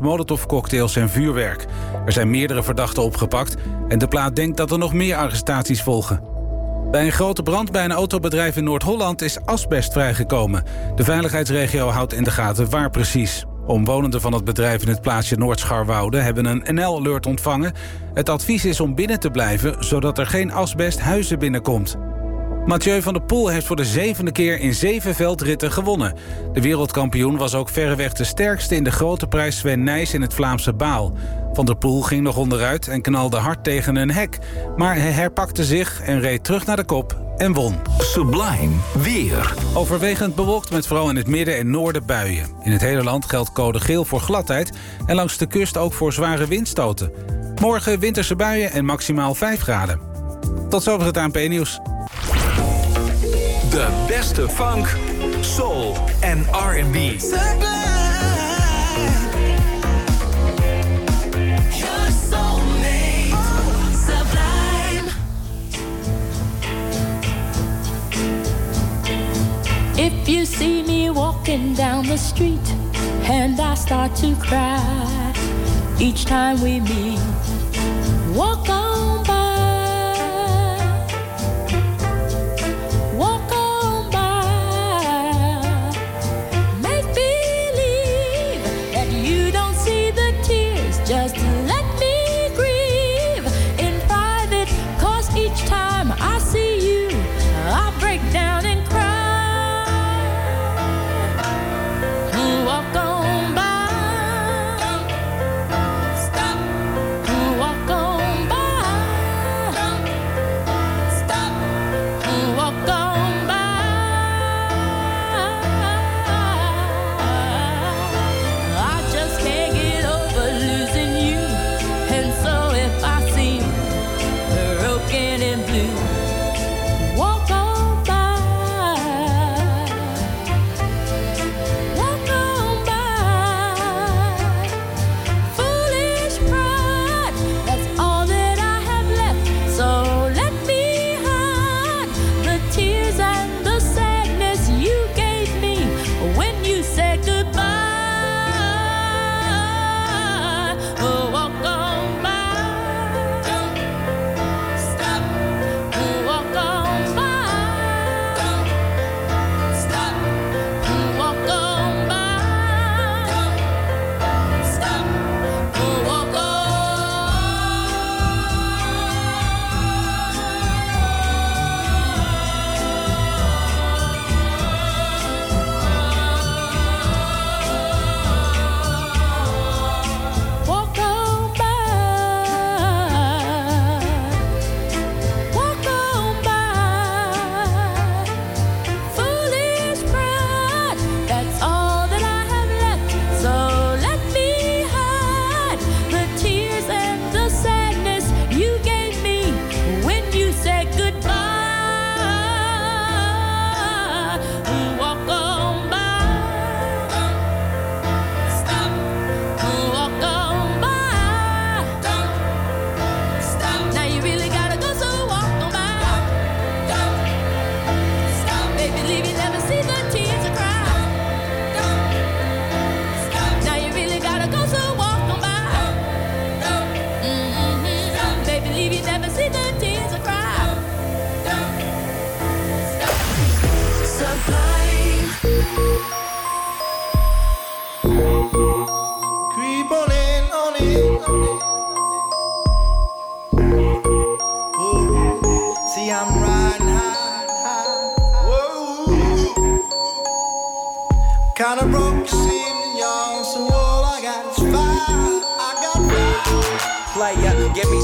molotovcocktails en vuurwerk. Er zijn meerdere verdachten opgepakt en de plaat denkt dat er nog meer arrestaties volgen. Bij een grote brand bij een autobedrijf in Noord-Holland is asbest vrijgekomen. De veiligheidsregio houdt in de gaten waar precies. Omwonenden van het bedrijf in het plaatsje Noordscharwoude hebben een NL-alert ontvangen. Het advies is om binnen te blijven, zodat er geen asbest huizen binnenkomt. Mathieu van der Poel heeft voor de zevende keer in zeven veldritten gewonnen. De wereldkampioen was ook verreweg de sterkste in de grote prijs Sven Nijs in het Vlaamse Baal. Van der Poel ging nog onderuit en knalde hard tegen een hek. Maar hij herpakte zich en reed terug naar de kop en won. Sublime weer. Overwegend bewolkt met vooral in het midden en noorden buien. In het hele land geldt code geel voor gladheid... en langs de kust ook voor zware windstoten. Morgen winterse buien en maximaal 5 graden. Tot zover het ANP-nieuws. De beste funk, soul en R&B. If you see me walking down the street and I start to cry each time we meet, walk on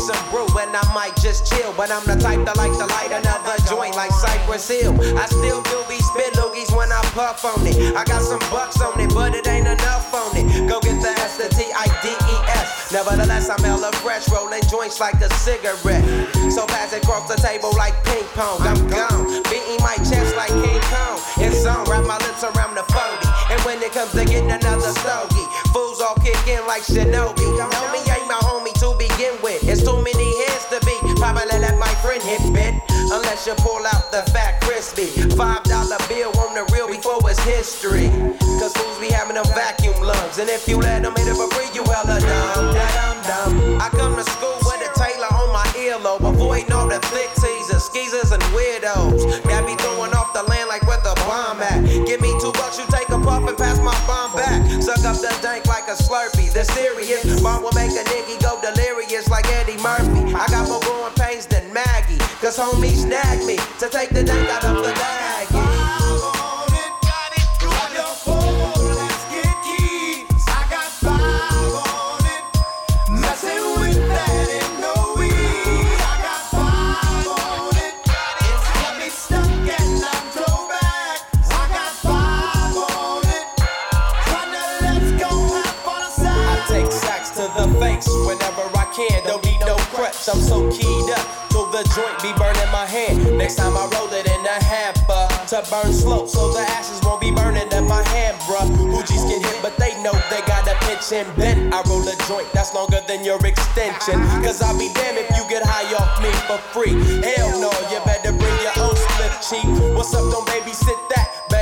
some brew and I might just chill. But I'm the type that like to light another joint like Cypress Hill. I still do be spit loogies when I puff on it. I got some bucks on it, but it ain't enough on it. Go get the S, the T, I, D, E, S. Nevertheless, I'm hella fresh, rolling joints like a cigarette. So pass it across the table like ping pong. I'm gone, beating my chest like King Kong. It's on, wrap my lips around the 40. And when it comes to getting another stogie, fools all kick in like Shinobi. Know me friend hit bit. Unless you pull out the fat crispy. Five dollar bill on the real before it's history. Cause fools be having them vacuum lungs. And if you let them hit it for free, you hella dumb, da dum dum. I come to school with a Taylor on my earlobe, avoiding all the flick teasers, skeezers, and weirdos. Got me throwing off the land like where the bomb at. Give me two bucks, you take a puff and pass my bomb back. Suck up the dank like a slurpee. The serious bomb will make a nigga Cause homies nag me to take the dank out of the bag. Whenever I can. Don't need no crutch, I'm so keyed up. The joint be burning my hand. Next time I roll it in a hamper to burn slow, so the ashes won't be burning in my hand, bruh. Hoogies get hit, but they know they gotta pitch and bend. I roll a joint that's longer than your extension. Cause I'll be damned if you get high off me for free. Hell no, you better bring your own split cheap. What's up, don't babysit that?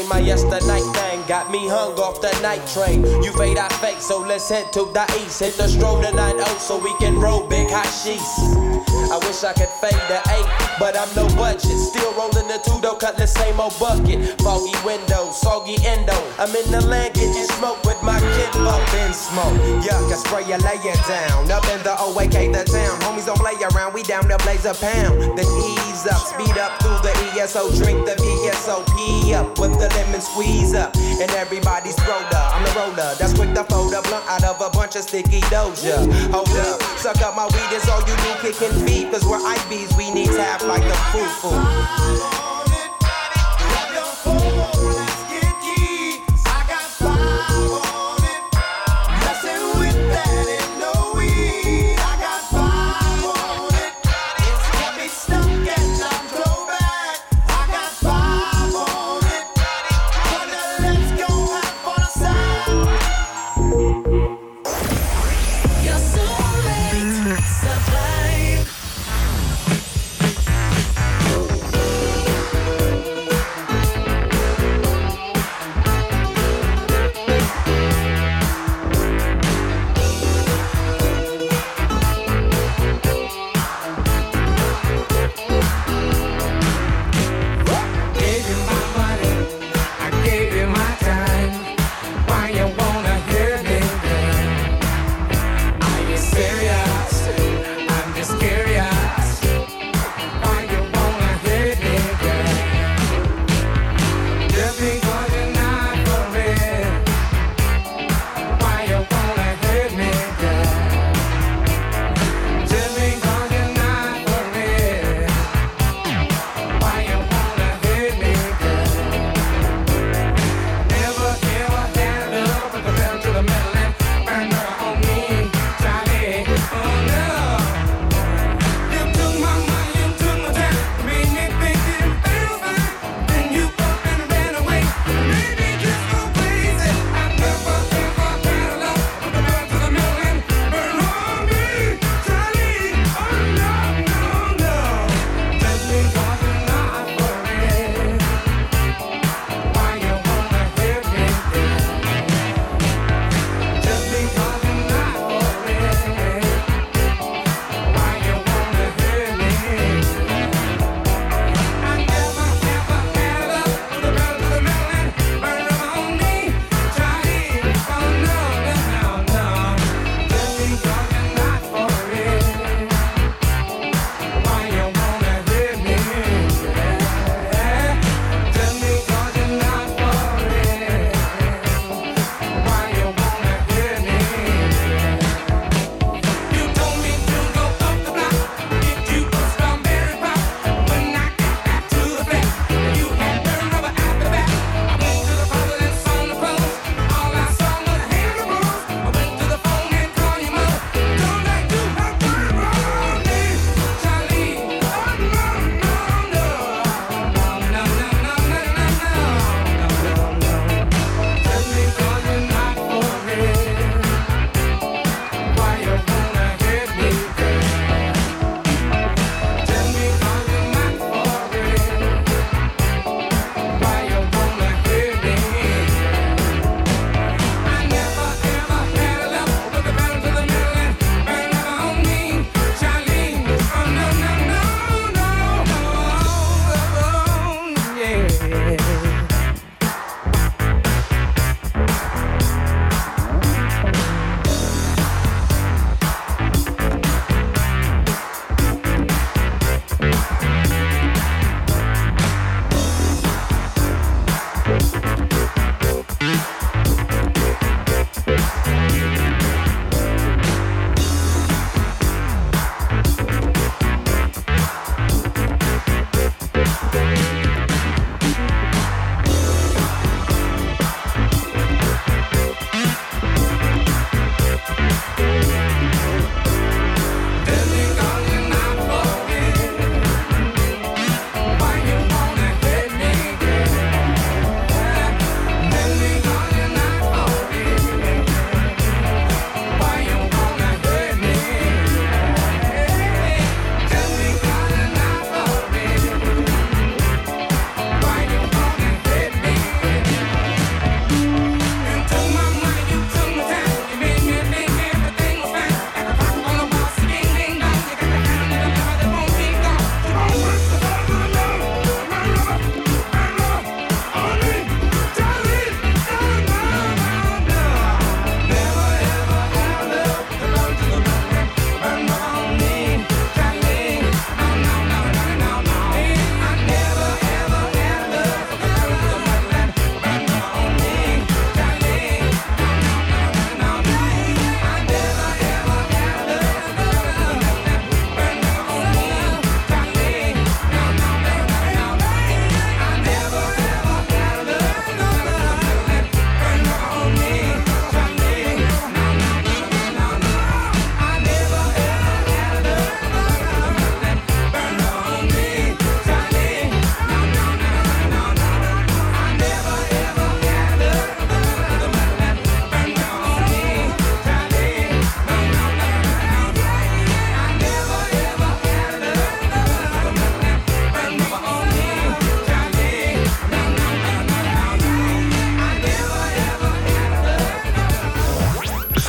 The. My yesterday thing got me hung off the night train. You fade, I fake, so let's head to the east. Hit the stroll tonight, oh, so we can roll big hot sheets. I wish I could fade the eight, but I'm no budget. Still rolling the two, though, cut the same old bucket. Foggy windows, soggy endo. I'm in the land getting smoke with my kid up in smoke. Yuck, I spray you, lay it down. Up in the OAK, the town. Homies don't play around, we down to blaze a pound. Then ease up, speed up through the ESO, drink the VSOP up with the lemon squeeze up. And everybody's up. I'm the roller, that's quick to fold a blunt out of a bunch of sticky doja. Hold up, suck up my weed, is all you do, kicking feet. Cause we're IBs, we need tap like the foo-foo. Your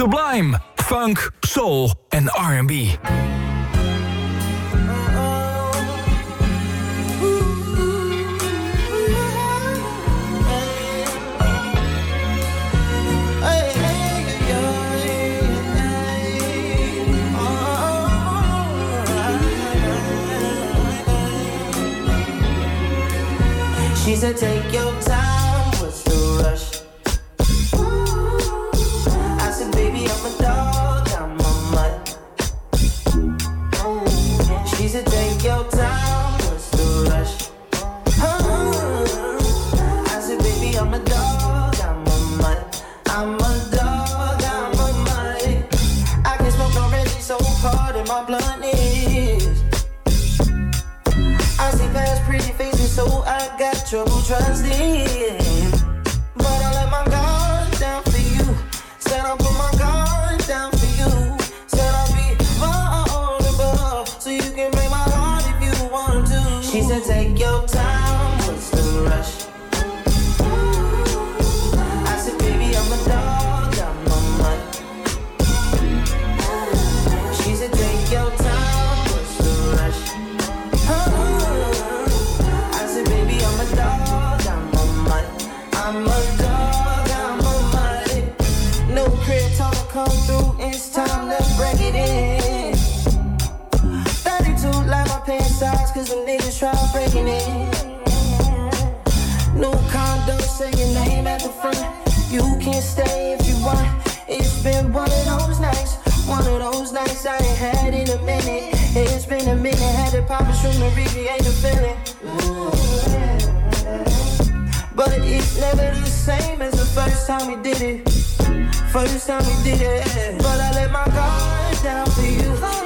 Sublime, funk, soul en R&B. She said, take your taking it. New condo, say your name at the front. You can stay if you want. It's been one of those nights, one of those nights I ain't had in a minute. It's been a minute, had to pop a shroom to recreate the feeling. But it's never the same as the first time we did it. First time we did it, but I let my guard down for you.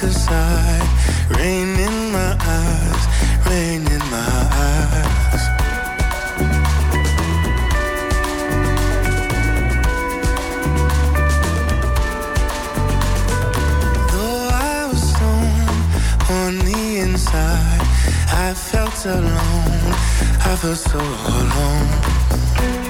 cause I rain in my eyes, rain in my eyes. Though I was alone on the inside, I felt alone, I felt so alone.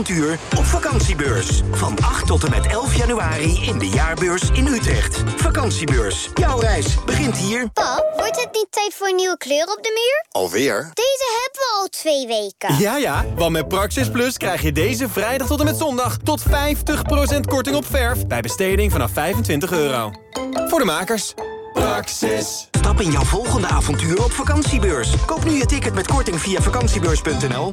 Avontuur op vakantiebeurs. Van 8 tot en met 11 januari in de jaarbeurs in Utrecht. Vakantiebeurs. Jouw reis begint hier. Pap, wordt het niet tijd voor een nieuwe kleur op de muur? Alweer? Deze hebben we al twee weken. Ja, ja, want met Praxis Plus krijg je deze vrijdag tot en met zondag... tot 50% korting op verf bij besteding vanaf 25 euro. Voor de makers. Praxis. Stap in jouw volgende avontuur op vakantiebeurs. Koop nu je ticket met korting via vakantiebeurs.nl.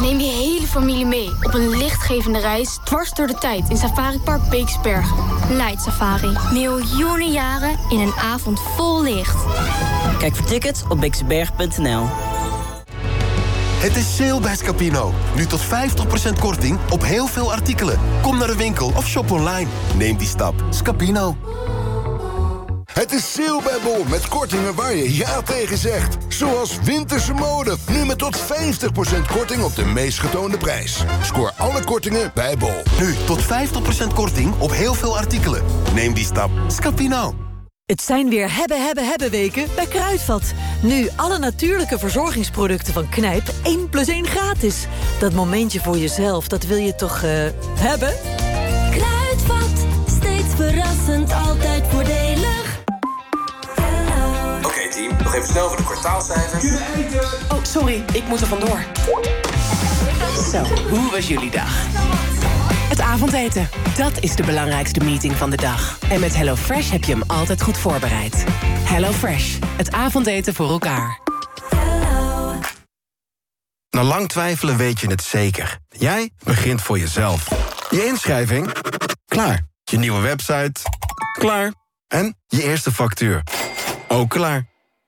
Neem je hele familie mee op een lichtgevende reis dwars door de tijd in Safari Park Beeksbergen. Light Safari. Miljoenen jaren in een avond vol licht. Kijk voor tickets op beeksberg.nl. Het is sale bij Scapino. Nu tot 50% korting op heel veel artikelen. Kom naar de winkel of shop online. Neem die stap. Scapino. Het is sale bij Bol met kortingen waar je ja tegen zegt. Zoals winterse mode. Nu met tot 50% korting op de meest getoonde prijs. Scoor alle kortingen bij Bol. Nu tot 50% korting op heel veel artikelen. Neem die stap. Scapino. Het zijn weer hebben, hebben, hebben weken bij Kruidvat. Nu alle natuurlijke verzorgingsproducten van Knijp 1 plus 1 gratis. Dat momentje voor jezelf, dat wil je toch eh, hebben? Kruidvat, steeds verrassend, even snel voor de kwartaalcijfers. Oh, sorry, ik moet er vandoor. Zo, hoe was jullie dag? Het avondeten, dat is de belangrijkste meeting van de dag. En met HelloFresh heb je hem altijd goed voorbereid. HelloFresh, het avondeten voor elkaar. Na lang twijfelen weet je het zeker. Jij begint voor jezelf. Je inschrijving? Klaar. Je nieuwe website? Klaar. En je eerste factuur? Ook klaar.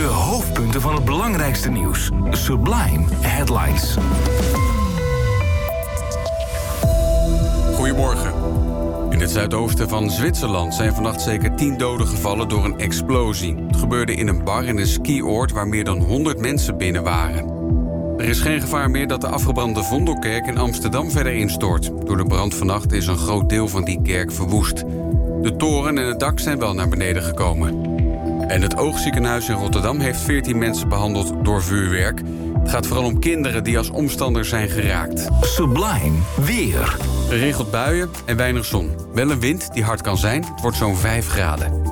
De hoofdpunten van het belangrijkste nieuws. Sublime Headlines. Goedemorgen. In het zuidoosten van Zwitserland zijn vannacht zeker 10 doden gevallen door een explosie. Het gebeurde in een bar in een skioord waar meer dan 100 mensen binnen waren. Er is geen gevaar meer dat de afgebrande Vondelkerk in Amsterdam verder instort. Door de brand vannacht is een groot deel van die kerk verwoest. De toren en het dak zijn wel naar beneden gekomen. En het oogziekenhuis in Rotterdam heeft 14 mensen behandeld door vuurwerk. Het gaat vooral om kinderen die als omstander zijn geraakt. Sublime weer. Geregeld buien en weinig zon. Wel een wind die hard kan zijn. Het wordt zo'n 5 graden.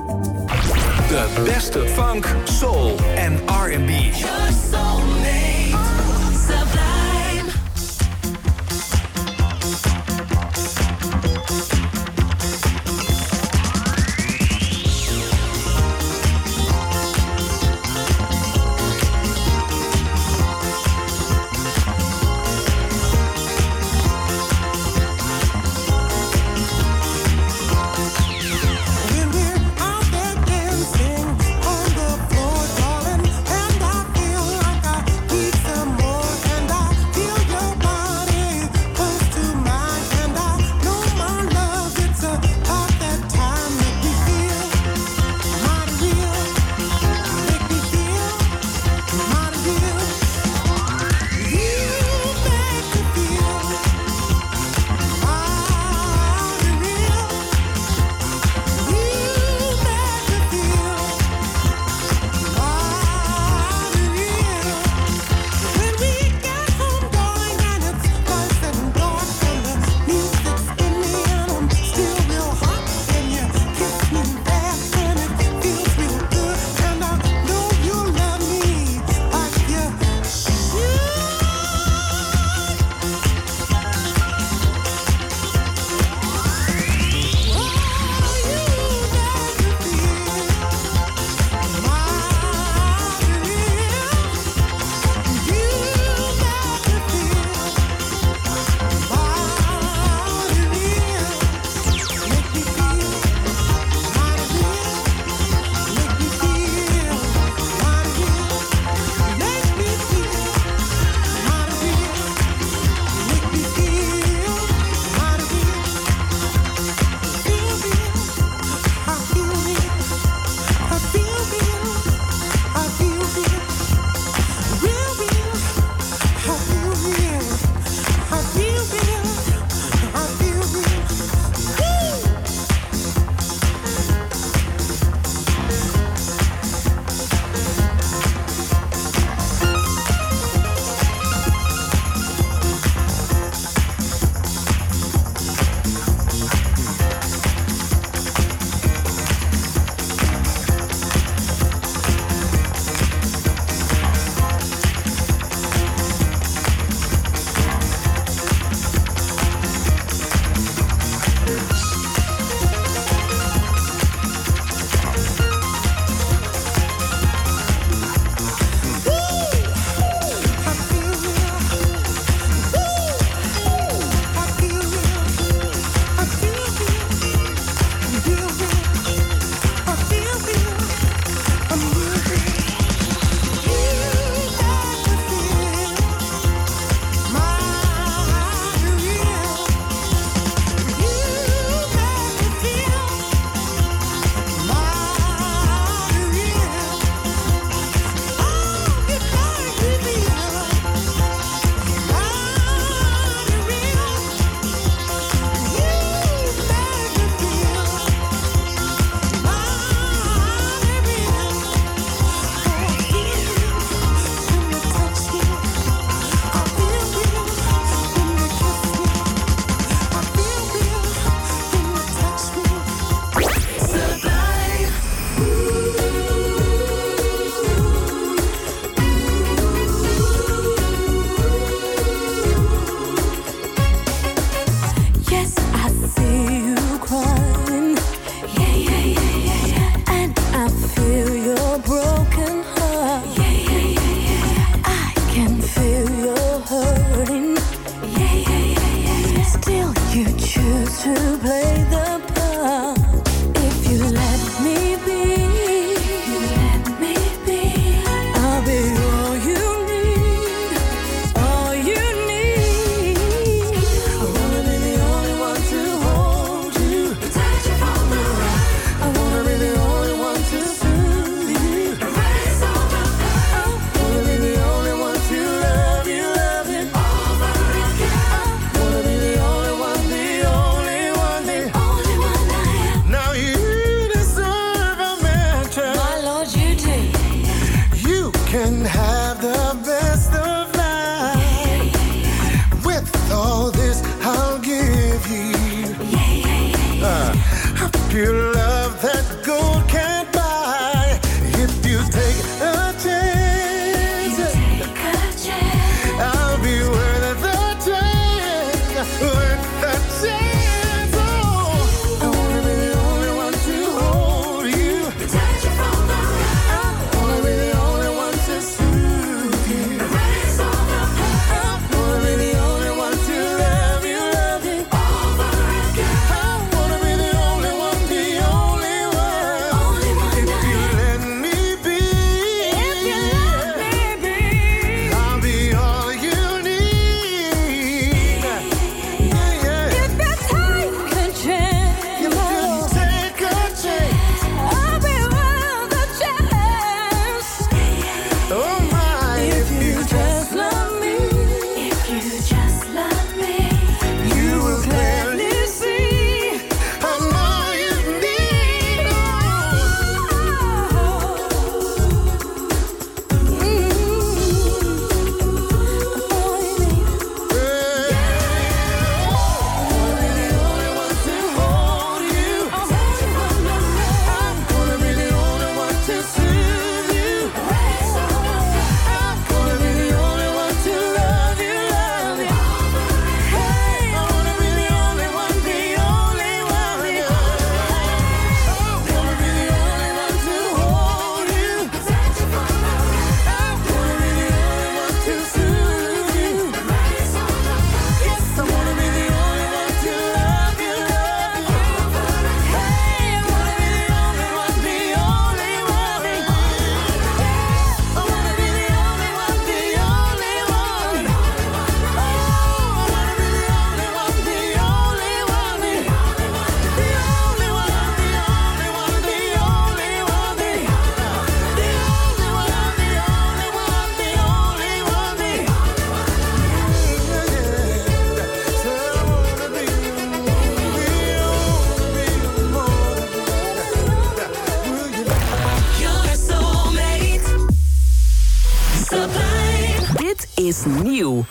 De beste funk, soul en R&B.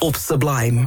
Op Sublime.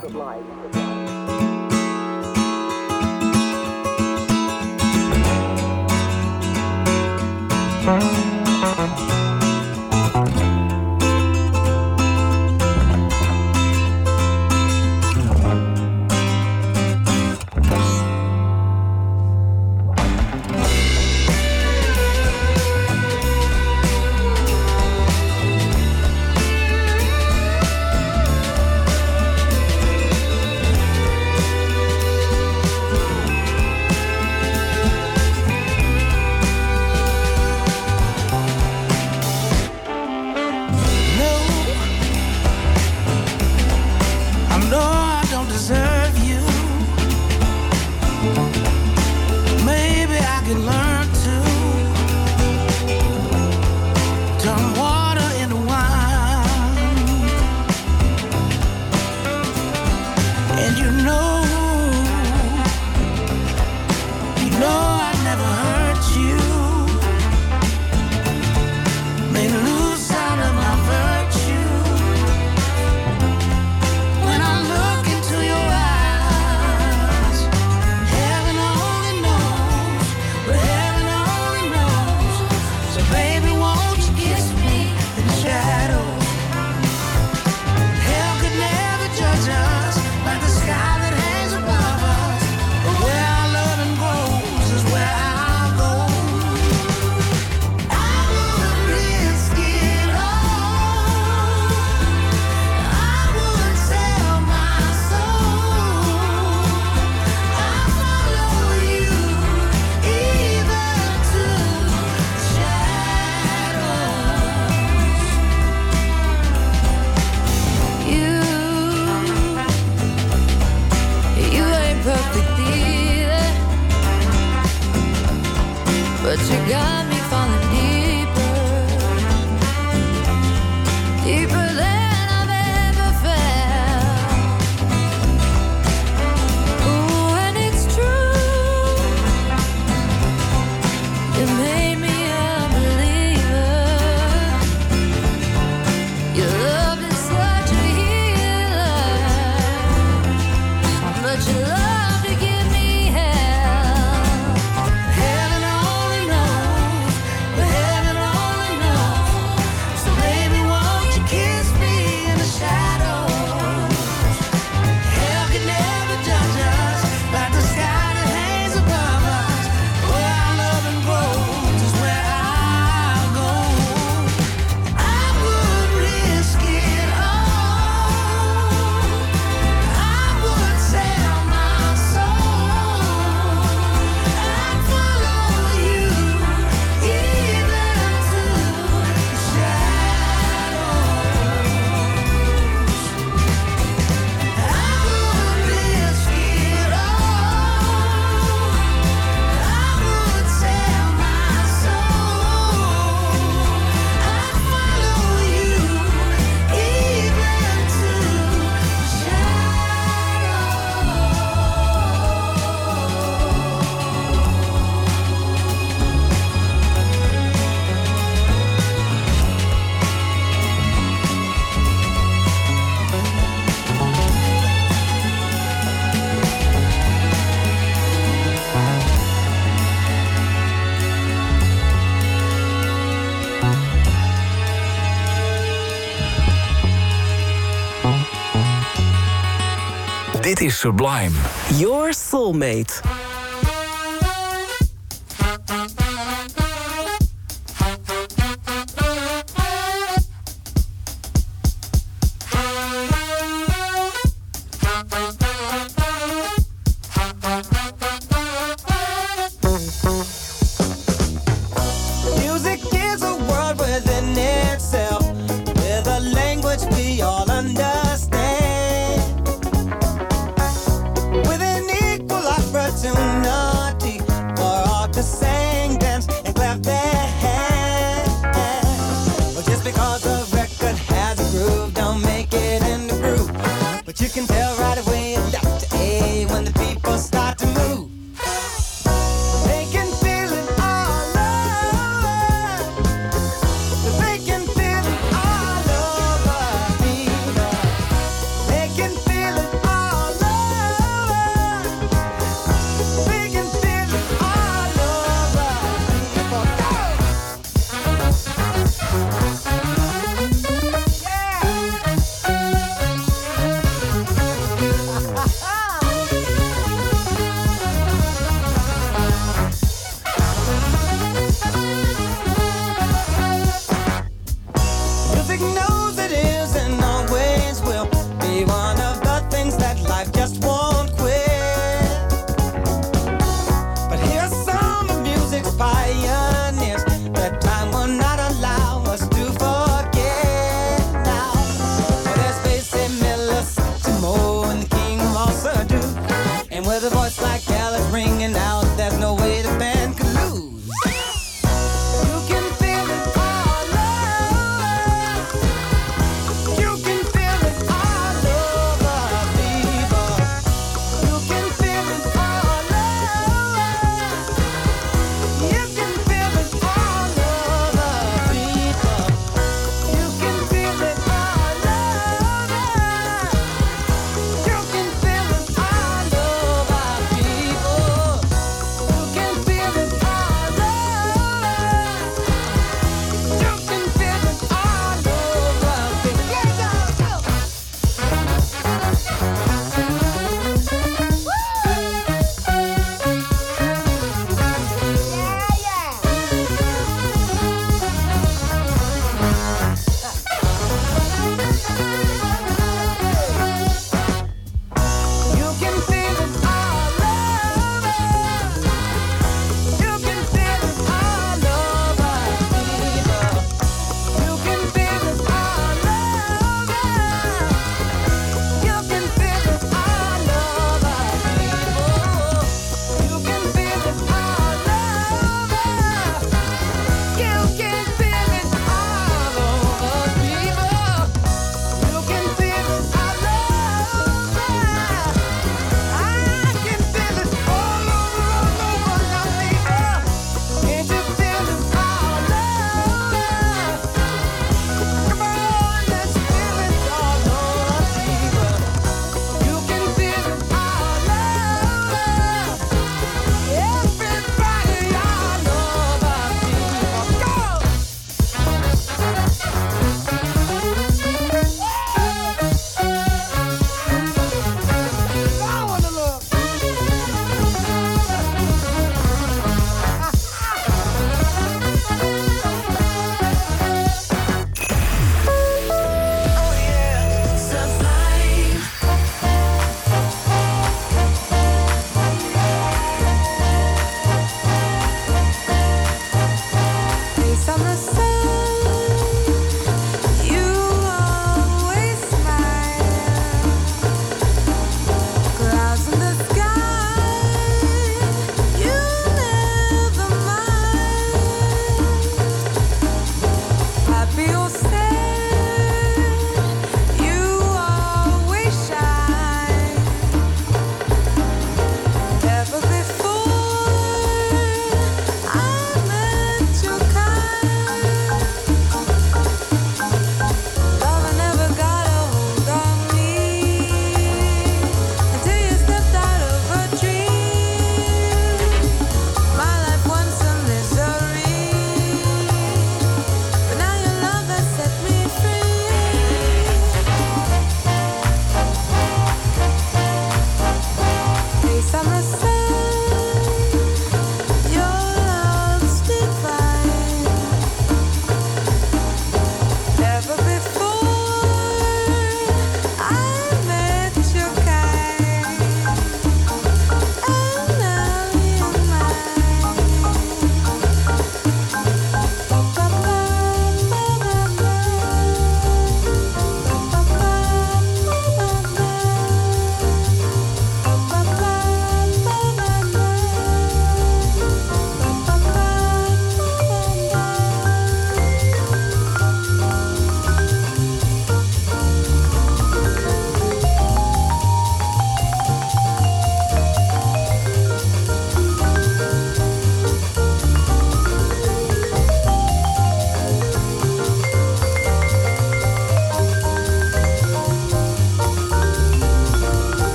Sublime. Your Soulmate.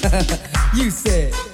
you said.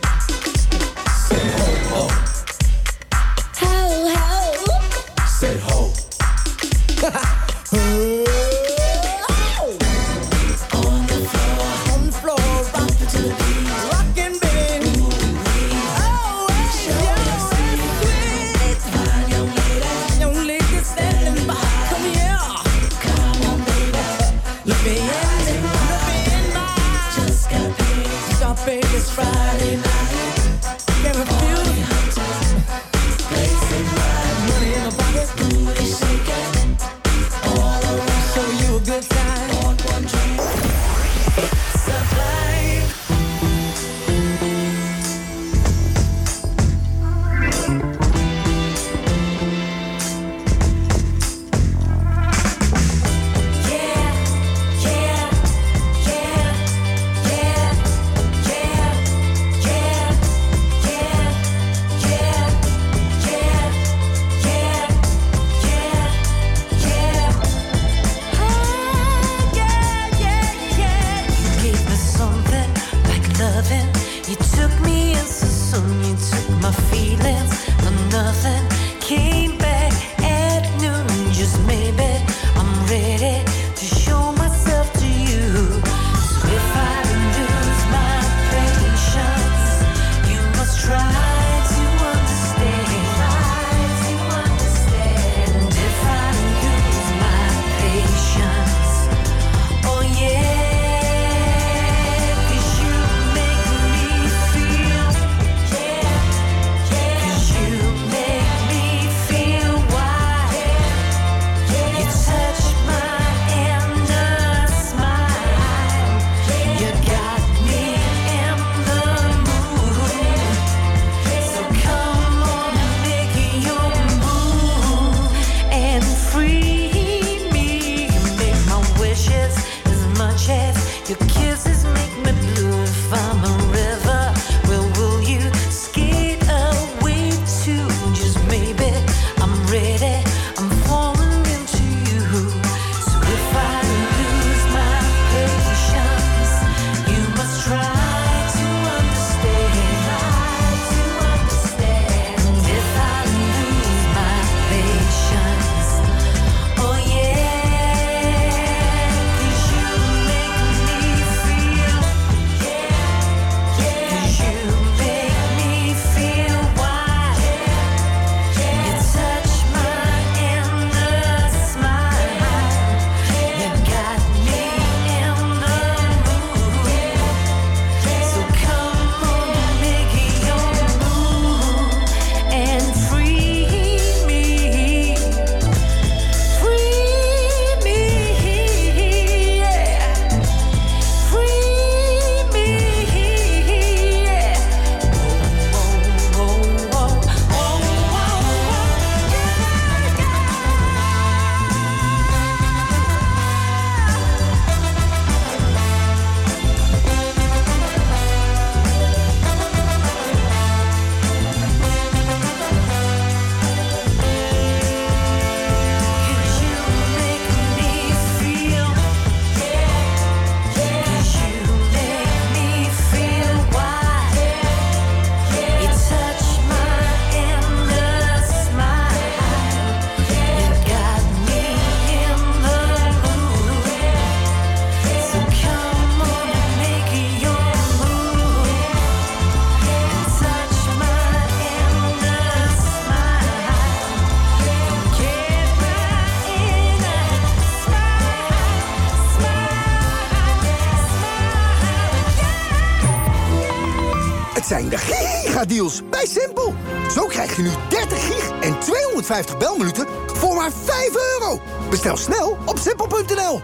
Gigadeals bij Simpel. Zo krijg je nu 30 gig en 250 belminuten voor maar 5 euro. Bestel snel op simpel.nl.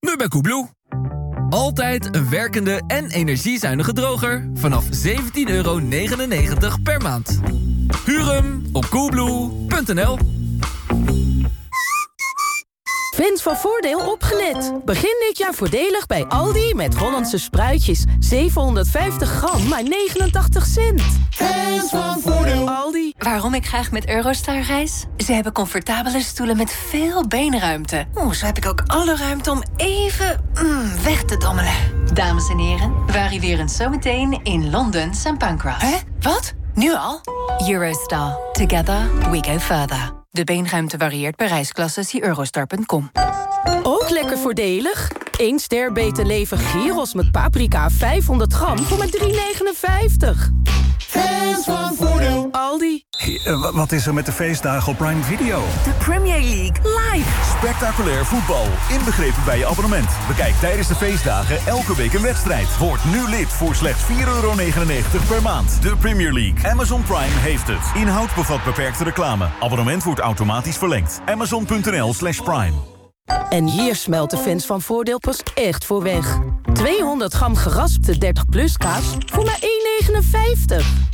Nu bij Koebloe. Altijd een werkende en energiezuinige droger vanaf 17,99 euro per maand. Huur hem op coolblue.nl. Fans van Voordeel opgelet. Begin dit jaar voordelig bij Aldi met Hollandse spruitjes. 750 gram, maar 89 cent. Fans van Voordeel. Aldi. Waarom ik graag met Eurostar reis? Ze hebben comfortabele stoelen met veel beenruimte. Oeh, zo heb ik ook alle ruimte om even mm, weg te dommelen. Dames en heren, we arriveren zometeen in Londen St. Pancras. Hè? Wat? Nu al? Eurostar. Together we go further. De beenruimte varieert per reisklasse. Zie eurostar.com. Ook lekker voordelig. 1 ster beter leven gyros met paprika 500 gram voor maar 3,59. Fans van Voordeel. Aldi. Eh, wat is er met de feestdagen op Prime Video? De Premier League live. Spectaculair voetbal, inbegrepen bij je abonnement. Bekijk tijdens de feestdagen elke week een wedstrijd. Word nu lid voor slechts 4,99 euro per maand. De Premier League. Amazon Prime heeft het. Inhoud bevat beperkte reclame. Abonnement wordt automatisch verlengd. Amazon.nl slash prime. En hier smelt de fans van Voordeel pas echt voor weg. 200 gram geraspte 30 plus kaas voor maar 1,59.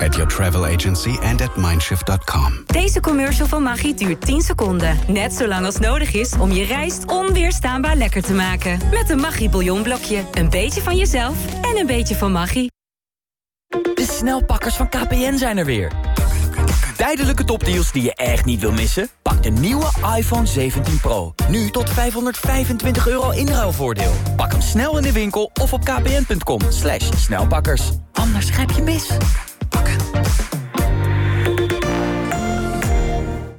At your travel agency and at mindshift.com. Deze commercial van Maggi duurt 10 seconden. Net zo lang als nodig is om je rijst onweerstaanbaar lekker te maken. Met een Maggi bouillonblokje. Een beetje van jezelf en een beetje van Maggi. De snelpakkers van KPN zijn er weer. Tijdelijke topdeals die je echt niet wil missen? Pak de nieuwe iPhone 17 Pro. Nu tot 525 euro inruilvoordeel. Pak hem snel in de winkel of op kpn.com. Slash snelpakkers. Anders grijp je mis.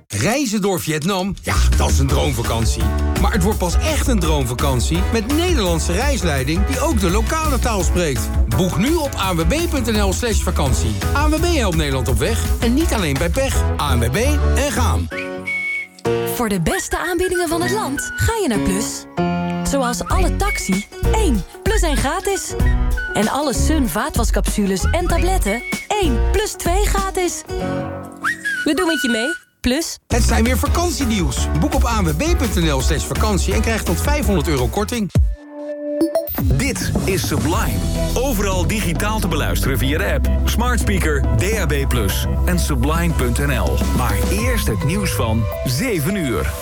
Reizen door Vietnam, ja, dat is een droomvakantie. Maar het wordt pas echt een droomvakantie met Nederlandse reisleiding die ook de lokale taal spreekt. Boek nu op anwb.nl slash vakantie. ANWB helpt Nederland op weg en niet alleen bij pech. ANWB en gaan. Voor de beste aanbiedingen van het land ga je naar Plus. Zoals alle taxi, 1 plus 1 gratis. En alle Sun vaatwascapsules en tabletten, 1 plus 2 gratis. We doen het je mee, Plus. Het zijn weer vakantienieuws. Boek op anwb.nl slash vakantie en krijg tot 500 euro korting. Dit is Sublime. Overal digitaal te beluisteren via de app, smart speaker, DAB+, en sublime.nl. Maar eerst het nieuws van 7 uur.